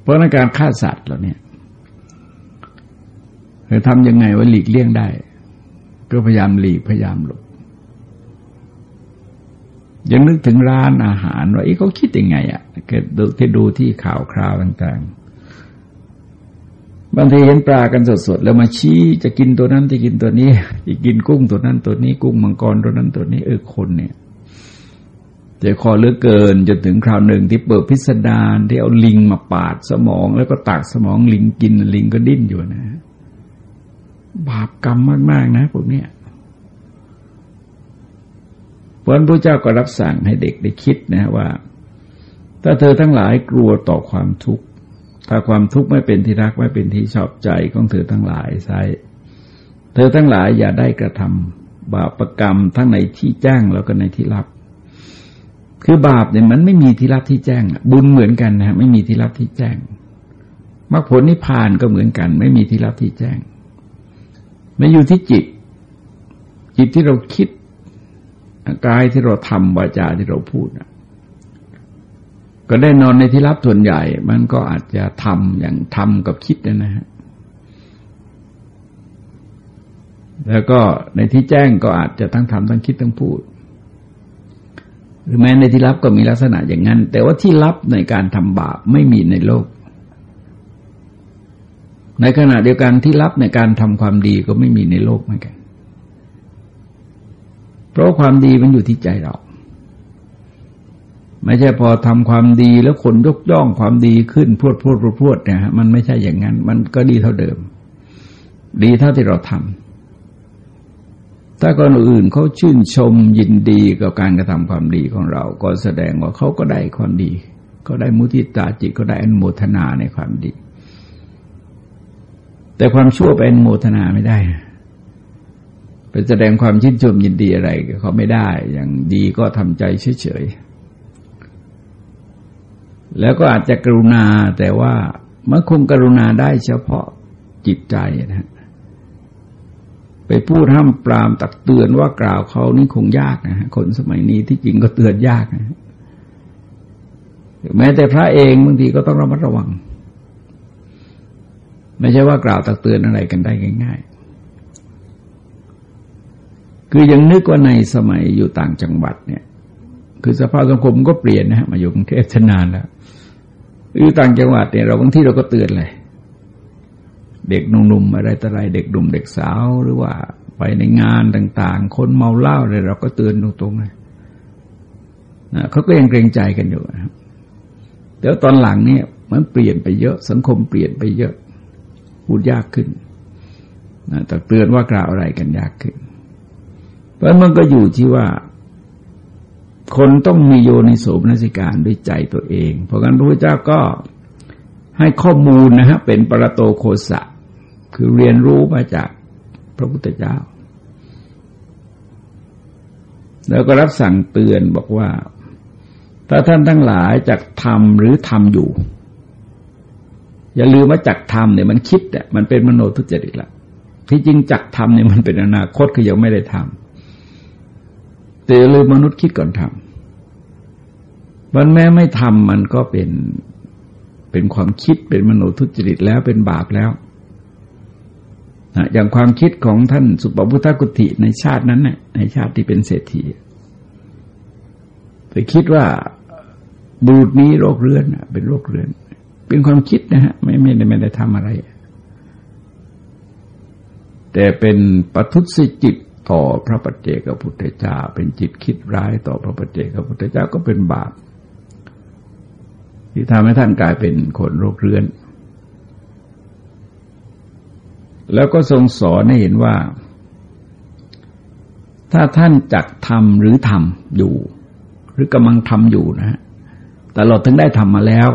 เพราะในการฆ่าสัตว์เราเนี่ยจะทำยังไงว่าหลีกเลี่ยงได้ ก็พยายามหลีกพยายามหลบ ยังนึกถึงร้านอาหารว่าเขาคิดยังไงอะแกดูที่ดูที่ข่าวคราวต่างๆ บางทีเห็นปลากันสดๆ แล้วมาชี้จะกินตัวนั้นจะกินตัวนี้จะกินกุ้งตัวนั้นตัวนี้กุ้งมังกรตัวนั้นตัวนี้เออคนเนี่ยจะคอเลือเกินจนถึงคราวหนึ่งที่เปิดพิสดารที่เอาลิงมาปาดสมอง แล้วก็ตักสมองลิงกินลิงก็ดิ้นอยู่นะ บาปกรรมมากๆนะพวกเนี้ย เพราะนั้นพระเจ้าก็รับสั่งให้เด็กได้คิดนะว่า ถ้าเธอทั้งหลายกลัวต่อความทุกข์ถ้าความทุกข์ไม่เป็นที่รักไม่เป็นที่ชอบใจของเธอทั้งหลายใช่เธอทั้งหลายอย่าได้กระทำบาปรกรรมทั้งในที่แจ้งแล้วก็ในที่ลับ คือบาปเนี่ยมันไม่มีที่ลับที่แจ้งบุญเหมือนกันนะไม่มีที่ลับที่แจ้งมรรคผลนิพพานก็เหมือนกัน ไม่มีที่ลับที่แจ้งไม่อยู่ที่จิต จิตที่เราคิด กายที่เราทำวาจาที่เราพูดก็ได้นอนในที่รับส่วนใหญ่ มันก็อาจจะทำอย่างทำกับคิดนะฮะแล้วก็ในที่แจ้งก็อาจจะทั้งทำทั้งคิดทั้งพูด หรือแม้ในที่ลับก็มีลักษณะอย่างนั้น แต่ว่าที่ลับในการทำบาปไม่มีในโลก ในขณะเดียวกันที่ลับในการทำความดีก็ไม่มีในโลกเหมือนกัน เพราะความดีมันอยู่ที่ใจเรา ไม่ใช่พอทำความดีแล้วคนยกย่องความดีขึ้นพรวดพรวดพรวดเนี่ยฮะมันไม่ใช่อย่างนั้น มันก็ดีเท่าเดิม ดีเท่าที่เราทำถ้าคนอื่นเขาชื่นชมยินดีกับการกระทำความดีของเรา ก็แสดงว่าเขาก็ได้ความดีก็ได้มุทิตาจิตก็ได้อนโมทนาในความดี แต่ความชั่วเป็นโมทนาไม่ได้ ไปแสดงความชื่นชมยินดีอะไรเขาไม่ได้ อย่างดีก็ทำใจเฉยๆ แล้วก็อาจจะกรุณาแต่ว่ามันคงกรุณาได้เฉพาะจิตใจนะไปพูดห้ามปรามตักเตือนว่ากล่าวเขานี่คงยากนะฮะคนสมัยนี้ที่จริงก็เตือนยากนะแม้แต่พระเองบางทีก็ต้องระมัดระวัง ไม่ใช่ว่ากล่าวตักเตือนอะไรกันได้ง่าย ๆ คือยังนึกว่าในสมัยอยู่ต่างจังหวัดเนี่ย คือสภาพสังคมก็เปลี่ยนนะฮะมาอยู่กรุงเทพนานแล้วอยู่ต่างจังหวัดเนี่ยเราบางที่เราก็เตือนเลย เด็กหนุ่มๆอะไรต่ออะไรเด็กหนุ่มเด็กสาวหรือว่าไปในงานต่างๆ คนเมาเหล้าเลยเราก็เตือนตรงๆเลยนะเขาก็ยังเกรงใจกันอยู่นะแต่ตอนหลังเนี่ย มันเปลี่ยนไปเยอะ สังคมเปลี่ยนไปเยอะพูดยากขึ้นนะแต่เตือนว่ากล่าวอะไรกันยากขึ้น ราะมันก็อยู่ที่ว่า คนต้องมีโยนิโสมนสิการด้วยใจตัวเอง เพราะงั้นพระพุทธเจ้าก็ให้ข้อมูลนะฮะเป็นปรโตโคสะ คือเรียนรู้มาจากพระพุทธเจ้า แล้วก็รับสั่งเตือนบอกว่า ถ้าท่านทั้งหลายจักทำหรือทำอยู่ อย่าลืมว่าจักทำเนี่ยมันคิดอะมันเป็นมโนทุจริตละที่จริงจักทำเนี่ยมันเป็นอนาคตคือยังไม่ได้ทำ แต่อย่าลืมมนุษย์คิดก่อนทำมันแม้ไม่ทำมันก็เป็นเป็นความคิดเป็นมโนทุจริตแล้วเป็นบาปแล้วอย่างความคิดของท่านสุปพุทธกุติในชาตินั้นน่ในชาติที่เป็นเศรษฐีไปคิดว่าบูดนี้โรคเรื้อนเป็นโรคเรื้อน เป็นความคิดนะฮะไม่ไม่ได้ไม่ได้ทำอะไร แต่เป็นปทุสิจิต ต่อพระปัจเจกพุทธเจ้า เป็นจิตคิดร้ายต่อพระปัจเจกพุทธเจ้าก็เป็นบาปที่ทำให้ท่านกลายเป็นคนโรคเรื้อน แล้วก็ทรงสอนให้เห็นว่า ถ้าท่านจักทำหรือทำอยู่ หรือกำลังทำอยู่นะฮะตลอดถึงได้ทำมาแล้ว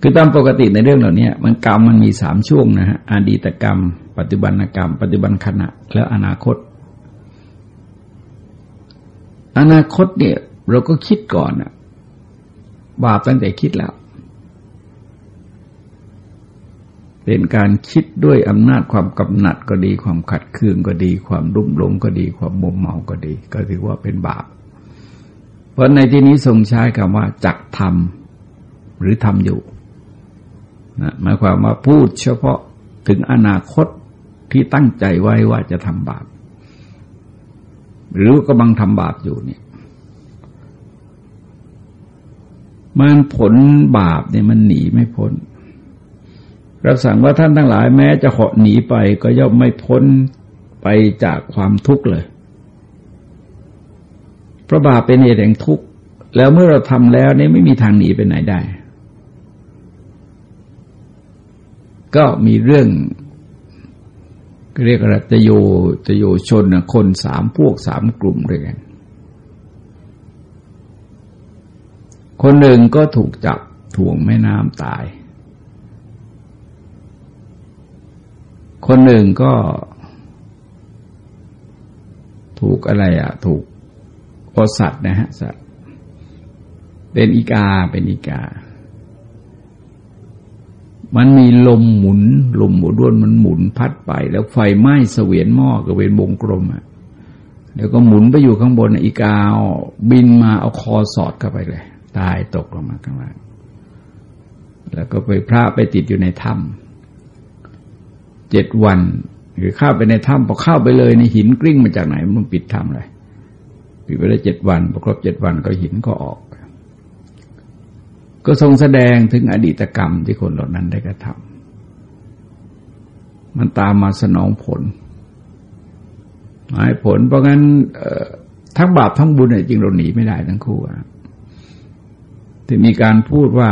คือตามปกติในเรื่องเหล่านี้มันกรรมมันมีสามช่วงนะฮะอดีตกรรม ปัจจุบันกรรม ปัจจุบันขณะ แล้วอนาคต อนาคตเนี่ย เราก็คิดก่อนอะบาปตั้งแต่คิดแล้ว เป็นการคิดด้วยอำนาจความกำหนัดก็ดี ความขัดเคืองก็ดี ความรุ่มหลงก็ดี ความมุมเมาก็ดี ก็ถือว่าเป็นบาป เพราะในที่นี้ทรงใช้คำว่าจักทำหรือทำอยู่ นะหมายความว่าพูดเฉพาะถึงอนาคตที่ตั้งใจไว้ว่าจะทำบาป หรือกำลังทำบาปอยู่เนี่ยมันผลบาปเนี่ยมันหนีไม่พ้นรับสั่งว่าท่านทั้งหลายแม้จะเหาะหนีไปก็ย่อมไม่พ้นไปจากความทุกข์เลยเพราะบาปเป็นเหตุแห่งทุกข์แล้วเมื่อเราทำแล้วเนี่ยไม่มีทางหนีไปไหนได้ ก็มีเรื่อง เรียกอะไรจะโยจะโยชนคนสามพวกสามกลุ่มด้วยกัน คนหนึ่งก็ถูกจับถ่วงแม่น้ำตาย คนหนึ่งก็ ถูกอะไรอะ ถูกโอสัตว์นะฮะสัตว์เป็นอีกาเป็นอีกา มันมีลมหมุน ลมหมุนด้วนมันหมุนพัดไป แล้วไฟไหม้เสวียนหม้อก็เป็นวงกลมอะเดี๋ยวก็หมุนไปอยู่ข้างบนอีกาว บินมาเอาคอสอดเข้าไปเลย ตายตกลงมาข้างล่างแล้วก็ไปพระไปติดอยู่ในถ้ำเจ็ดวัน หรือเข้าไปในถ้ำพอเข้าไปเลยในหินกริ้งมาจากไหนมันปิดถ้ำเลยปิดไปได้เจ็ดวันพอครบเจ็ดวันก็หินก็ออก ก็ทรงแสดงถึงอดีตกรรมที่คนเหล่านั้นได้กระทำมันตามมาสนองผล หมายผลเพราะงั้นทั้งบาปทั้งบุญเนี่ยจริงเราหนีไม่ได้ทั้งคู่ที่มีการพูดว่า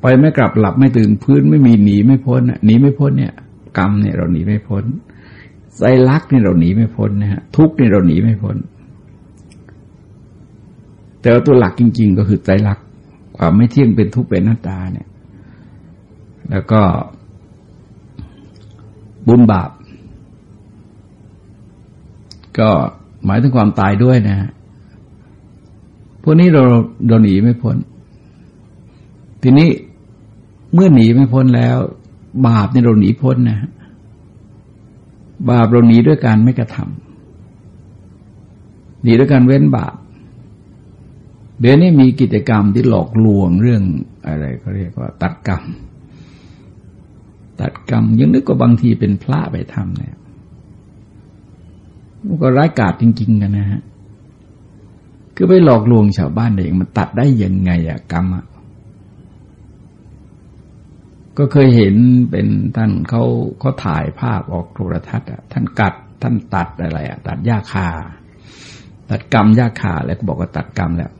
ไปไม่กลับหลับไม่ตื่นพื้นไม่มีหนีไม่พ้นหนีไม่พ้นเนี่ย กรรมเนี่ยเราหนีไม่พ้นใจรักเนี่ยเราหนีไม่พ้นนะฮะทุกเนี่ยเราหนีไม่พ้น แต่ตัวหลักจริง ๆ ก็คือใจรัก ความไม่เที่ยงเป็นทุกข์เป็นหน้าตาเนี่ย แล้วก็บุญบาป ก็หมายถึงความตายด้วยนะฮะพวกนี้เราเราหนีไม่พ้น ทีนี้เมื่อหนีไม่พ้นแล้ว บาปนี่เราหนีพ้นนะบาปเราหนีด้วยการไม่กระทำหนีด้วยการเว้นบาป เดี๋ยวนี้มีกิจกรรมที่หลอกลวงเรื่องอะไรเขาเรียกว่า ตัดกรรม ตัดกรรมยังนึกว่าบางทีเป็นพระไปทำเนี่ยมันก็ร้ายกาจจริง ๆ กันนะฮะคือไปหลอกลวงชาวบ้านเองมันตัดได้ยังไงอะกรรมอะก็เคยเห็นเป็นท่านเขาเขาถ่ายภาพออกโทรทัศน์อะท่านกัดท่านตัดอะไรอะตัดหญ้าคา ตัดกรรมหญ้าคาแล้วก็บอกว่าตัดกรรมแล้ว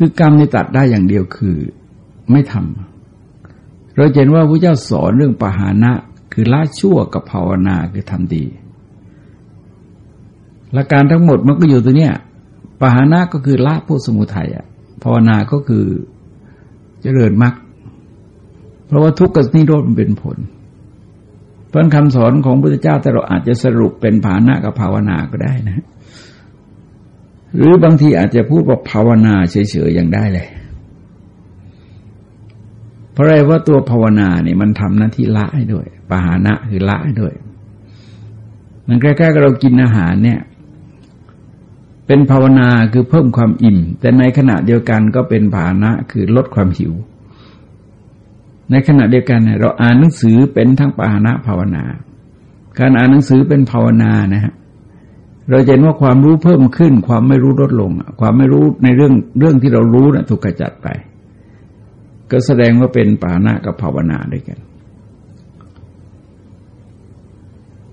คือกรรมนี่ตัดได้อย่างเดียวคือไม่ทำเราเห็นว่าพระเจ้าสอนเรื่องปหานะ คือละชั่วกับภาวนาคือทำดีหลักการทั้งหมดมันก็อยู่ตรงเนี้ยปหานะก็คือละผู้สมุทัยอะภาวนาก็คือเจริญมรรคเพราะว่าทุกข์กับนิโรธมันเป็นผล เพราะคำสอนของพระพุทธเจ้าแต่เราอาจจะสรุปเป็นภาณะกับภาวนาก็ได้นะ หรือบางทีอาจจะพูดว่าภาวนาเฉยๆอย่างได้เลย เพราะอะไรว่าตัวภาวนาเนี่ยมันทำหน้าที่ละให้ด้วยปหานะคือละให้ด้วย มันใกล้ๆกับเรากินอาหารเนี่ย เป็นภาวนาคือเพิ่มความอิ่ม แต่ในขณะเดียวกันก็เป็นภาณะคือลดความหิว ในขณะเดียวกันเราอ่านหนังสือเป็นทั้งภาณะภาวนา การอ่านหนังสือเป็นภาวนานะฮะ เราเห็นว่าความรู้เพิ่มขึ้น ความไม่รู้ลดลง ความไม่รู้ในเรื่องเรื่องที่เรารู้นะถูกกระจัดไป ก็แสดงว่าเป็นปานะกับภาวนาด้วยกัน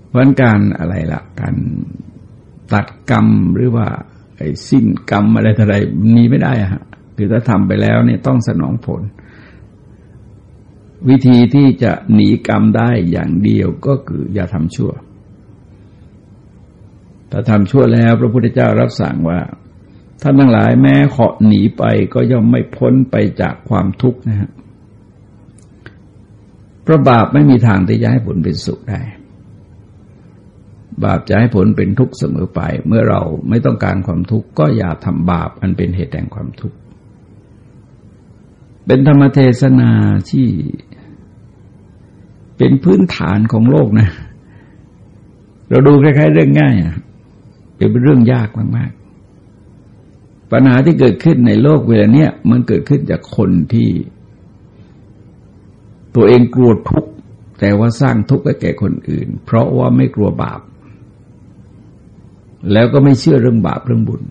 เพราะการอะไรละการตัดกรรมหรือว่าไอ้สิ้นกรรมอะไรอะไรมีไม่ได้อะคือถ้าทำไปแล้วเนี่ยต้องสนองผล วิธีที่จะหนีกรรมได้อย่างเดียวก็คืออย่าทำชั่ว ถ้าทำชั่วแล้วพระพุทธเจ้ารับสั่งว่าท่านทั้งหลายแม้เหาะหนีไปก็ย่อมไม่พ้นไปจากความทุกข์นะฮะพระบาปไม่มีทางที่จะให้ผลเป็นสุขได้ บาปจะให้ผลเป็นทุกข์เสมอไป เมื่อเราไม่ต้องการความทุกข์ก็อย่าทำบาปอันเป็นเหตุแห่งความทุกข์ เป็นธรรมเทศนาที่เป็นพื้นฐานของโลกนะ เราดูคล้ายๆเรื่องง่ายอะ เป็นเรื่องยากมากๆ ปัญหาที่เกิดขึ้นในโลกเวลาเนี้ยมันเกิดขึ้นจากคนที่ ตัวเองกลัวทุกข์แต่ว่าสร้างทุกข์ให้แก่คนอื่น เพราะว่าไม่กลัวบาป แล้วก็ไม่เชื่อเรื่องบาปเรื่องบุญ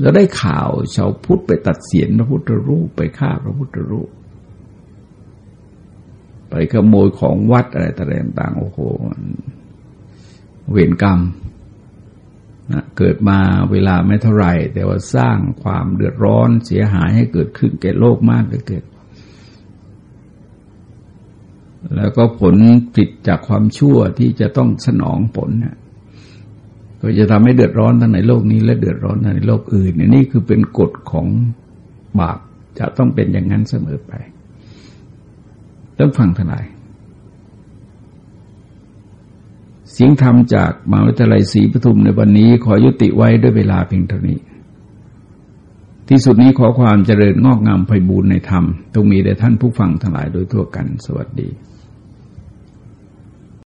แล้วได้ข่าวชาวพุทธไปตัดเสียนพระพุทธรูปไปฆ่าพระพุทธรูปไปขโมยของวัดอะไรต่างๆโอ้โห เวรกรรมนะเกิดมาเวลาไม่เท่าไหร่ แต่ว่าสร้างความเดือดร้อนเสียหายให้เกิดขึ้นแก่โลกมากเลยเกิดแล้วก็ผลติดจากความชั่วที่จะต้องสนองผลนะก็จะทำให้เดือดร้อนทั้งในโลกนี้ และเดือดร้อนทั้งในโลกอื่นนี่คือเป็นกฎของบาปจะต้องเป็นอย่างนั้นเสมอไป ต้องฟังทนาย เสียงธรรมจากมหาวิทยาลัยศรีปทุมในวันนี้ขอยุติไว้ด้วยเวลาเพียงเท่านี้ ที่สุดนี้ขอความเจริญงอกงามไพบูรณ์ในธรรมต้องมีแด่ท่านผู้ฟังทั้งหลายโดยทั่วกัน สวัสดี